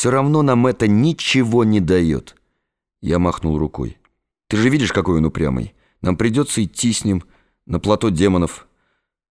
Все равно нам это ничего не дает. Я махнул рукой. Ты же видишь, какой он упрямый. Нам придется идти с ним на плато демонов.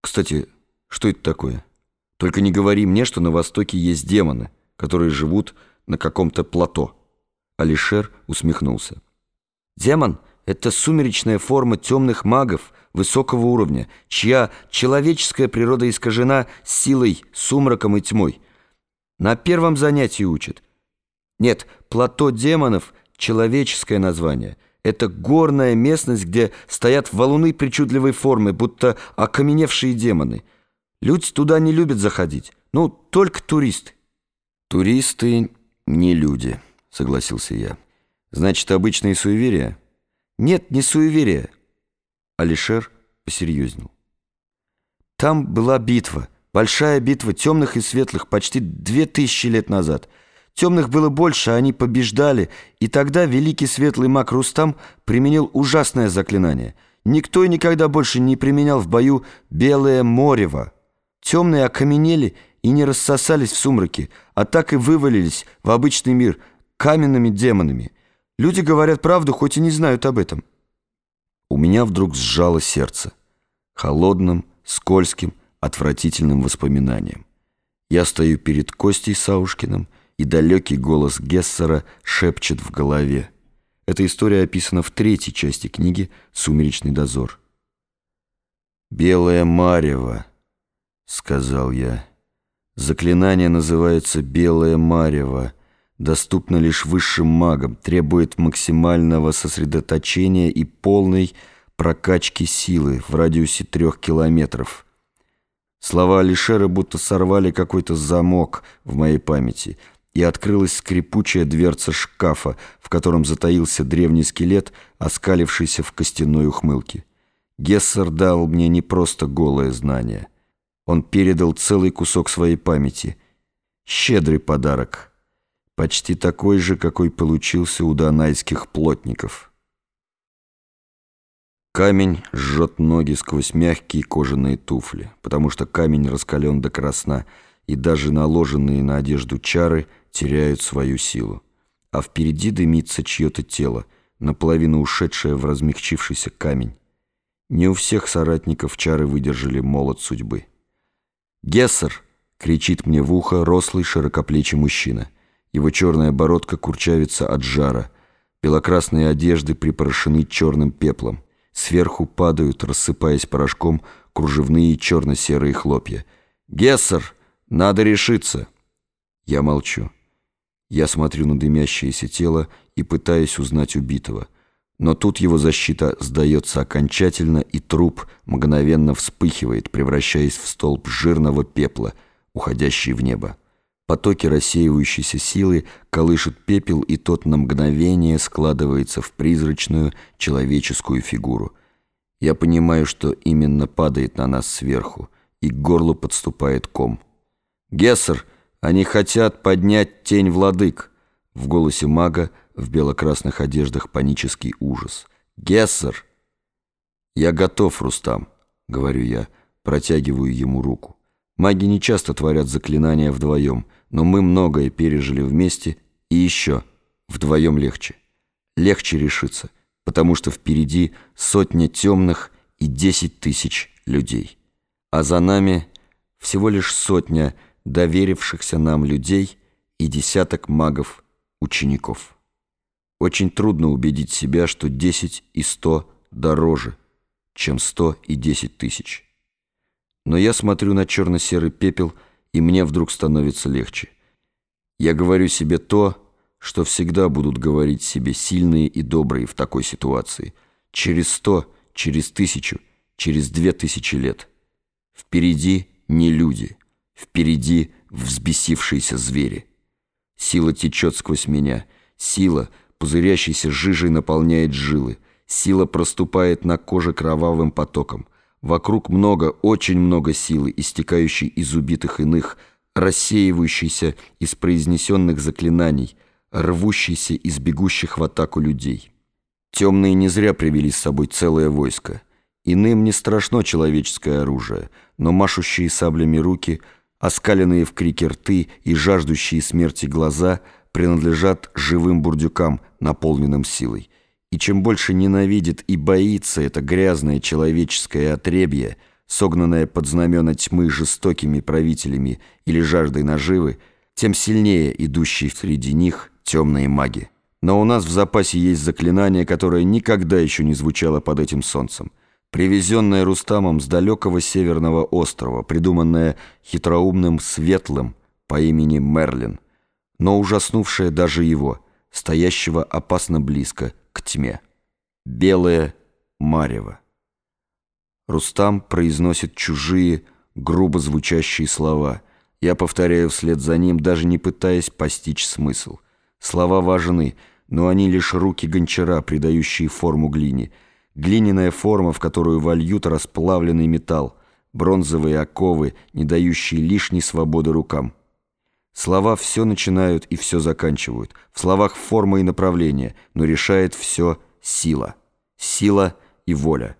Кстати, что это такое? Только не говори мне, что на Востоке есть демоны, которые живут на каком-то плато. Алишер усмехнулся. Демон — это сумеречная форма темных магов высокого уровня, чья человеческая природа искажена силой, сумраком и тьмой. На первом занятии учат. Нет, плато демонов — человеческое название. Это горная местность, где стоят валуны причудливой формы, будто окаменевшие демоны. Люди туда не любят заходить. Ну, только туристы. Туристы не люди, согласился я. Значит, обычные суеверия? Нет, не суеверия. Алишер посерьезнел. Там была битва, большая битва темных и светлых почти две тысячи лет назад. Темных было больше, они побеждали, и тогда великий светлый маг Рустам применил ужасное заклинание. Никто и никогда больше не применял в бою белое морево. Темные окаменели и не рассосались в сумраке, а так и вывалились в обычный мир каменными демонами. Люди говорят правду, хоть и не знают об этом. У меня вдруг сжало сердце. Холодным, скользким, отвратительным воспоминанием. Я стою перед Костей Саушкиным, и далекий голос Гессера шепчет в голове. Эта история описана в третьей части книги «Сумеречный дозор». «Белое марево», — сказал я. Заклинание называется «Белое марево», доступно лишь высшим магам, требует максимального сосредоточения и полной прокачки силы в радиусе трех километров. Слова Алишера будто сорвали какой-то замок в моей памяти, и открылась скрипучая дверца шкафа, в котором затаился древний скелет, оскалившийся в костяной ухмылке. Гессер дал мне не просто голое знание. Он передал целый кусок своей памяти. Щедрый подарок — почти такой же, какой получился у донайских плотников. Камень жжет ноги сквозь мягкие кожаные туфли, потому что камень раскален до красна, и даже наложенные на одежду чары теряют свою силу. А впереди дымится чье-то тело, наполовину ушедшее в размягчившийся камень. Не у всех соратников чары выдержали молот судьбы. «Гессер!» — кричит мне в ухо рослый широкоплечий мужчина — его черная бородка курчавится от жара. Белокрасные одежды припорошены черным пеплом. Сверху падают, рассыпаясь порошком, кружевные черно-серые хлопья. «Гессер! Надо решиться!» Я молчу. Я смотрю на дымящееся тело и пытаюсь узнать убитого. Но тут его защита сдается окончательно, и труп мгновенно вспыхивает, превращаясь в столб жирного пепла, уходящий в небо. Потоки рассеивающейся силы колышут пепел, и тот на мгновение складывается в призрачную человеческую фигуру. Я понимаю, что именно падает на нас сверху, и к горлу подступает ком. «Гессер, они хотят поднять тень владык!» В голосе мага в бело-красных одеждах панический ужас. «Гессер!» «Я готов, Рустам», — говорю я, протягиваю ему руку. Маги не часто творят заклинания вдвоем, но мы многое пережили вместе, и еще вдвоем легче. Легче решиться, потому что впереди сотня темных и десять тысяч людей. А за нами всего лишь сотня доверившихся нам людей и десяток магов-учеников. Очень трудно убедить себя, что десять и сто дороже, чем сто и десять тысяч. Но я смотрю на черно-серый пепел, и мне вдруг становится легче. Я говорю себе то, что всегда будут говорить себе сильные и добрые в такой ситуации. Через сто, через тысячу, через две тысячи лет. Впереди не люди, впереди взбесившиеся звери. Сила течет сквозь меня, сила, пузырящейся жижей, наполняет жилы, сила проступает на коже кровавым потоком — Вокруг много, очень много силы, истекающей из убитых иных, рассеивающейся из произнесенных заклинаний, рвущейся из бегущих в атаку людей. Темные не зря привели с собой целое войско. Иным не страшно человеческое оружие, но машущие саблями руки Оскаленные в крике рты и жаждущие смерти глаза принадлежат живым бурдюкам, наполненным силой. И чем больше ненавидит и боится это грязное человеческое отребье, согнанное под знамена тьмы жестокими правителями или жаждой наживы, тем сильнее идущие среди них темные маги. Но у нас в запасе есть заклинание, которое никогда еще не звучало под этим солнцем. Привезенное Рустамом с далекого северного острова, придуманное хитроумным Светлым по имени Мерлин, но ужаснувшее даже его, стоящего опасно близко к тьме. Белое марево. Рустам произносит чужие, грубо звучащие слова. Я повторяю вслед за ним, даже не пытаясь постичь смысл. Слова важны, но они лишь руки гончара, придающие форму глине. Глиняная форма, в которую вольют расплавленный металл, бронзовые оковы, не дающие лишней свободы рукам. Слова все начинают и все заканчивают. В словах форма и направление, но решает все сила. Сила и воля.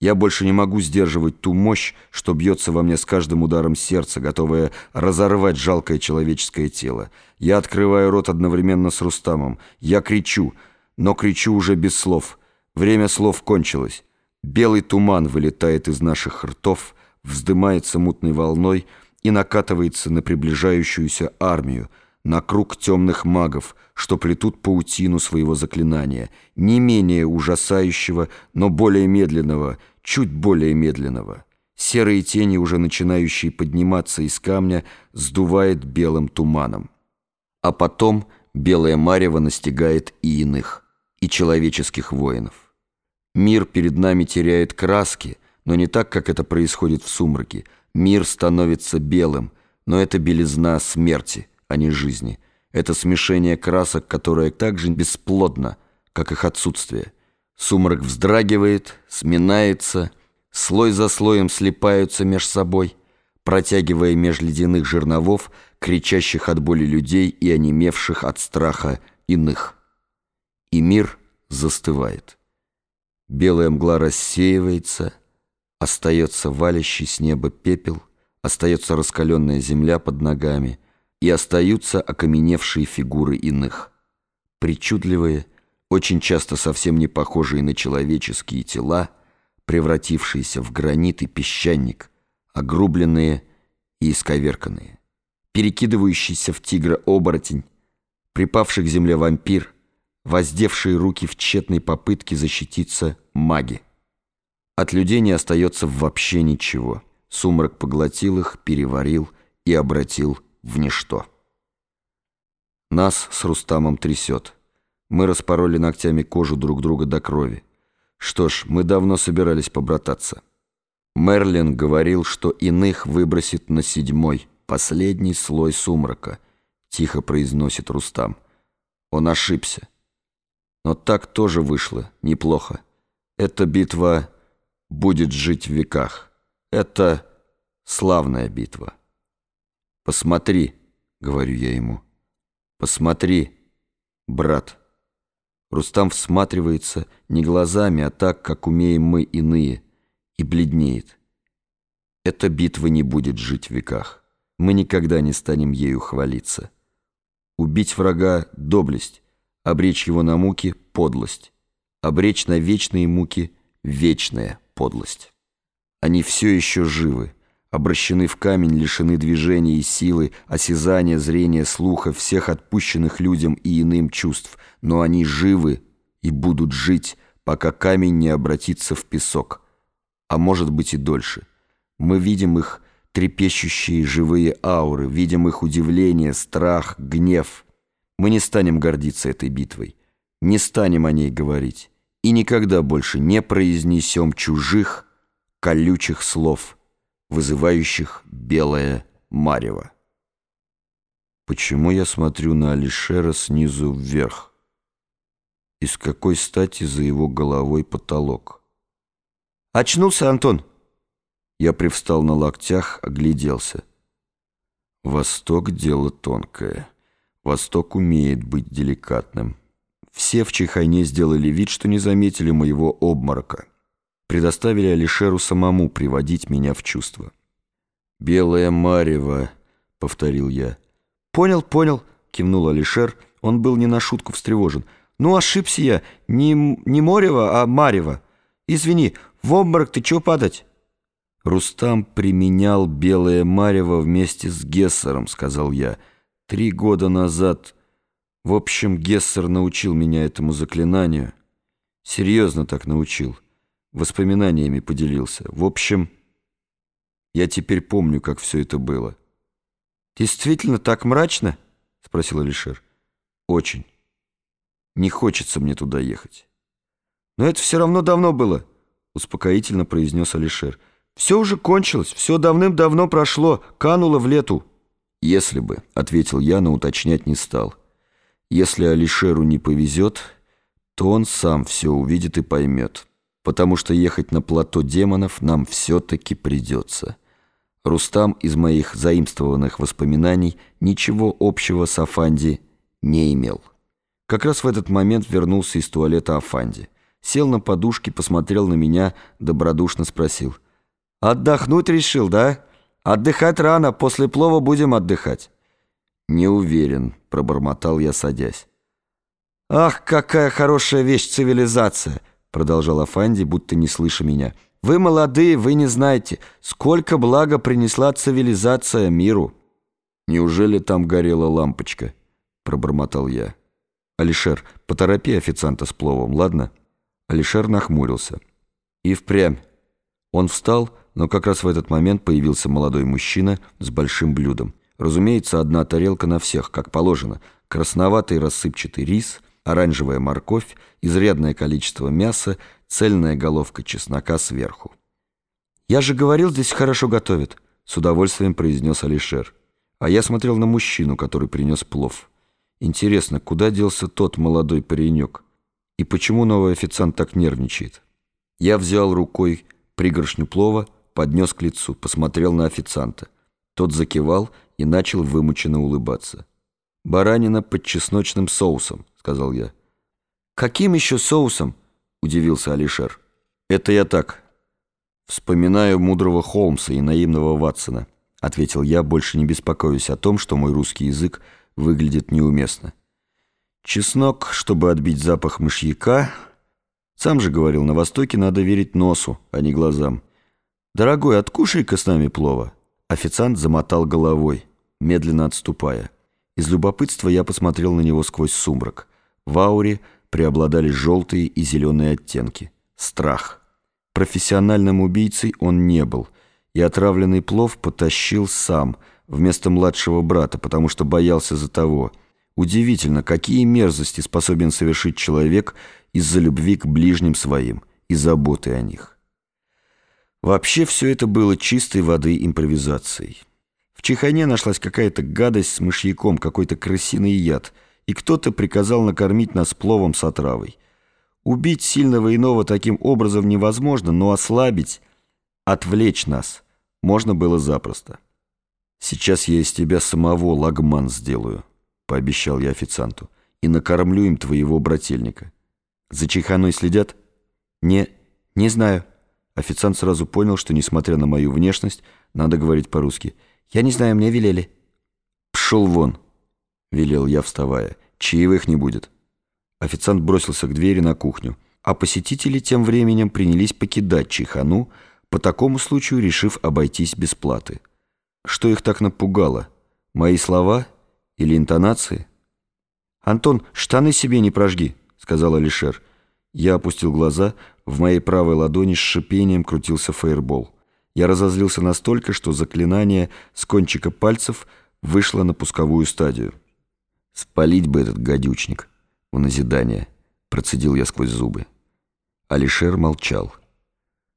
Я больше не могу сдерживать ту мощь, что бьется во мне с каждым ударом сердца, готовая разорвать жалкое человеческое тело. Я открываю рот одновременно с Рустамом. Я кричу, но кричу уже без слов. Время слов кончилось. Белый туман вылетает из наших ртов, вздымается мутной волной и накатывается на приближающуюся армию, на круг темных магов, что плетут паутину своего заклинания, не менее ужасающего, но более медленного — чуть более медленного. Серые тени, уже начинающие подниматься из камня, сдувает белым туманом. А потом белое марево настигает и иных, и человеческих воинов. Мир перед нами теряет краски, но не так, как это происходит в сумраке. Мир становится белым, но это белизна смерти, а не жизни. Это смешение красок, которое так же бесплодно, как их отсутствие – Сумрак вздрагивает, сминается, слой за слоем слипаются меж собой, протягивая меж ледяных жерновов, кричащих от боли людей и онемевших от страха иных. И мир застывает. Белая мгла рассеивается, остается валящий с неба пепел, остается раскаленная земля под ногами, и остаются окаменевшие фигуры иных, причудливые, очень часто совсем не похожие на человеческие тела, превратившиеся в гранит и песчаник, огрубленные и исковерканные, перекидывающийся в тигра-оборотень, припавший к земле вампир, воздевшие руки в тщетной попытке защититься маги. От людей не остается вообще ничего. Сумрак поглотил их, переварил и обратил в ничто. Нас с Рустамом трясет. Мы распороли ногтями кожу друг друга до крови. Что ж, мы давно собирались побрататься. Мерлин говорил, что иных выбросит на седьмой, последний слой сумрака, тихо произносит Рустам. Он ошибся. Но так тоже вышло, неплохо. Эта битва будет жить в веках. Это славная битва. «Посмотри», — говорю я ему, — «посмотри, брат». Рустам всматривается не глазами, а так, как умеем мы иные, и бледнеет. Эта битва не будет жить в веках. Мы никогда не станем ею хвалиться. Убить врага — доблесть, обречь его на муки — подлость, обречь на вечные муки — вечная подлость. Они все еще живы, обращены в камень, лишены движения и силы, осязания, зрения, слуха, всех отпущенных людям и иным чувств, но они живы и будут жить, пока камень не обратится в песок, а может быть и дольше. Мы видим их трепещущие живые ауры, видим их удивление, страх, гнев. Мы не станем гордиться этой битвой, не станем о ней говорить и никогда больше не произнесем чужих, колючих слов – вызывающих белое марево. Почему я смотрю на Алишера снизу вверх? И с какой стати за его головой потолок? «Очнулся, Антон!» Я привстал на локтях, огляделся. Восток — дело тонкое. Восток умеет быть деликатным. Все в Чайхайне сделали вид, что не заметили моего обморока предоставили Алишеру самому приводить меня в чувство. Белое марево повторил я. «Понял, понял», — кивнул Алишер. Он был не на шутку встревожен. «Ну, ошибся я. Не, не Морева, а Марева. Извини, в обморок ты чего падать?» «Рустам применял белое марево вместе с Гессером», — сказал я. «Три года назад. В общем, Гессер научил меня этому заклинанию. Серьезно так научил. Воспоминаниями поделился. В общем, я теперь помню, как все это было». «Действительно так мрачно?» — спросил Алишер. «Очень. Не хочется мне туда ехать». «Но это все равно давно было», — успокоительно произнес Алишер. Все уже кончилось, все давным-давно прошло, кануло в лету. «Если бы», — ответил я, но уточнять не стал. «Если Алишеру не повезет, то он сам все увидит и поймет, потому что ехать на плато демонов нам все-таки придется». Рустам из моих заимствованных воспоминаний ничего общего с Афанди не имел. Как раз в этот момент вернулся из туалета Афанди. Сел на подушке, посмотрел на меня, добродушно спросил — Отдохнуть решил, да? Отдыхать рано, после плова будем отдыхать. Не уверен, пробормотал я, садясь. Ах, какая хорошая вещь цивилизация, продолжал Афанди, будто не слыша меня. Вы молодые, вы не знаете, сколько блага принесла цивилизация миру. Неужели там горела лампочка? Пробормотал я. Алишер, поторопи официанта с пловом, ладно? Алишер нахмурился. И впрямь. Он встал но как раз в этот момент появился молодой мужчина с большим блюдом. Разумеется, одна тарелка на всех, как положено. Красноватый рассыпчатый рис, оранжевая морковь, изрядное количество мяса, цельная головка чеснока сверху. «Я же говорил, здесь хорошо готовят», — с удовольствием произнес Алишер. А я смотрел на мужчину, который принес плов. Интересно, куда делся тот молодой паренек? И почему новый официант так нервничает? Я взял рукой пригоршню плова, поднес к лицу, посмотрел на официанта. Тот закивал и начал вымученно улыбаться. «Баранина под чесночным соусом», — сказал я. «Каким еще соусом?» — удивился Алишер. «Это я так. Вспоминаю мудрого Холмса и наивного Ватсона», — ответил я, больше не беспокоюсь о том, что мой русский язык выглядит неуместно. «Чеснок, чтобы отбить запах мышьяка...» Сам же говорил, на Востоке надо верить носу, а не глазам. «Дорогой, откушай-ка с нами плова». Официант замотал головой, медленно отступая. Из любопытства я посмотрел на него сквозь сумрак. В ауре преобладали желтые и зеленые оттенки. Страх. Профессиональным убийцей он не был, и отравленный плов потащил сам, вместо младшего брата, потому что боялся за того. Удивительно, какие мерзости способен совершить человек из-за любви к ближним своим и заботы о них. Вообще все это было чистой воды импровизацией. В чехане нашлась какая-то гадость с мышьяком, какой-то крысиный яд, и кто-то приказал накормить нас пловом с отравой. Убить сильного иного таким образом невозможно, но ослабить, отвлечь нас можно было запросто. «Сейчас я из тебя самого лагман сделаю», — пообещал я официанту, «и накормлю им твоего брательника». «За чайханой следят?» «Не, не знаю». Официант сразу понял, что, несмотря на мою внешность, надо говорить по-русски. «Я не знаю, мне велели». «Пшел вон!» — велел я, вставая. «Чаевых не будет». Официант бросился к двери на кухню, а посетители тем временем принялись покидать чайхану, по такому случаю решив обойтись без платы. Что их так напугало? Мои слова или интонации? «Антон, штаны себе не прожги», — сказал Алишер. Я опустил глаза, в моей правой ладони с шипением крутился фейербол. Я разозлился настолько, что заклинание с кончика пальцев вышло на пусковую стадию. «Спалить бы этот гадючник в назидание», — процедил я сквозь зубы. Алишер молчал.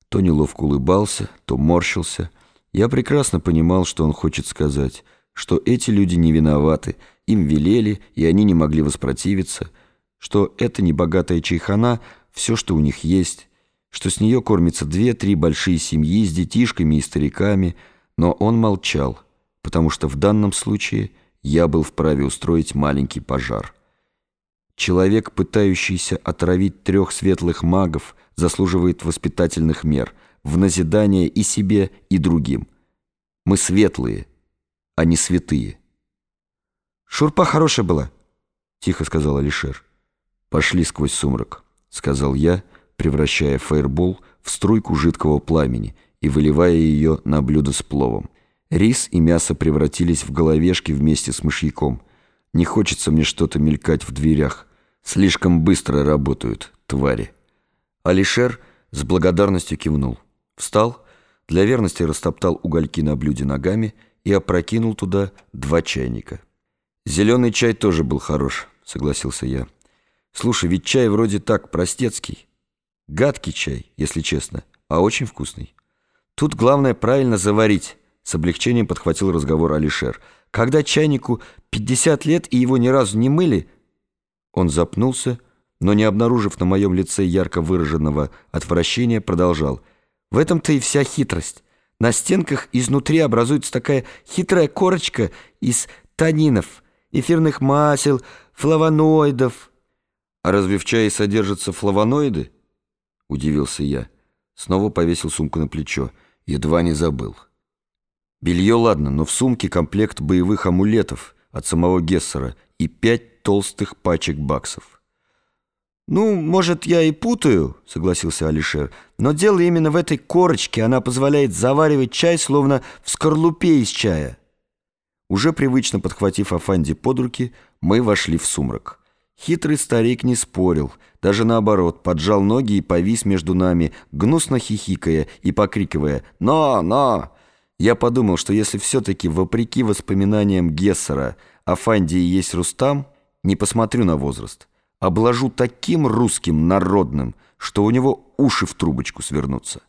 То неловко улыбался, то морщился. Я прекрасно понимал, что он хочет сказать, что эти люди не виноваты, им велели, и они не могли воспротивиться — что это небогатая чайхана, все, что у них есть, что с нее кормятся две-три большие семьи с детишками и стариками, но он молчал, потому что в данном случае я был вправе устроить маленький пожар. Человек, пытающийся отравить трех светлых магов, заслуживает воспитательных мер, в назидание и себе, и другим. Мы светлые, а не святые. «Шурпа хорошая была», — тихо сказал Алишер. «Пошли сквозь сумрак», — сказал я, превращая фаербол в струйку жидкого пламени и выливая ее на блюдо с пловом. Рис и мясо превратились в головешки вместе с мышьяком. Не хочется мне что-то мелькать в дверях. Слишком быстро работают, твари. Алишер с благодарностью кивнул. Встал, для верности растоптал угольки на блюде ногами и опрокинул туда два чайника. «Зеленый чай тоже был хорош», — согласился я. «Слушай, ведь чай вроде так простецкий. Гадкий чай, если честно, а очень вкусный. Тут главное правильно заварить», — с облегчением подхватил разговор Алишер. «Когда чайнику 50 лет и его ни разу не мыли...» Он запнулся, но, не обнаружив на моем лице ярко выраженного отвращения, продолжал. «В этом-то и вся хитрость. На стенках изнутри образуется такая хитрая корочка из танинов, эфирных масел, флавоноидов». «А разве в чае содержатся флавоноиды?» — удивился я. Снова повесил сумку на плечо. Едва не забыл. Белье ладно, но в сумке комплект боевых амулетов от самого Гессера и пять толстых пачек баксов. «Ну, может, я и путаю», — согласился Алишер, «но дело именно в этой корочке. Она позволяет заваривать чай, словно в скорлупе из чая». Уже привычно подхватив Афанди под руки, мы вошли в сумрак. Хитрый старик не спорил, даже наоборот, поджал ноги и повис между нами, гнусно хихикая и покрикивая «Но! Но!». Я подумал, что если все-таки, вопреки воспоминаниям Гессера, Афанди и есть Рустам, не посмотрю на возраст обложу таким русским народным, что у него уши в трубочку свернутся.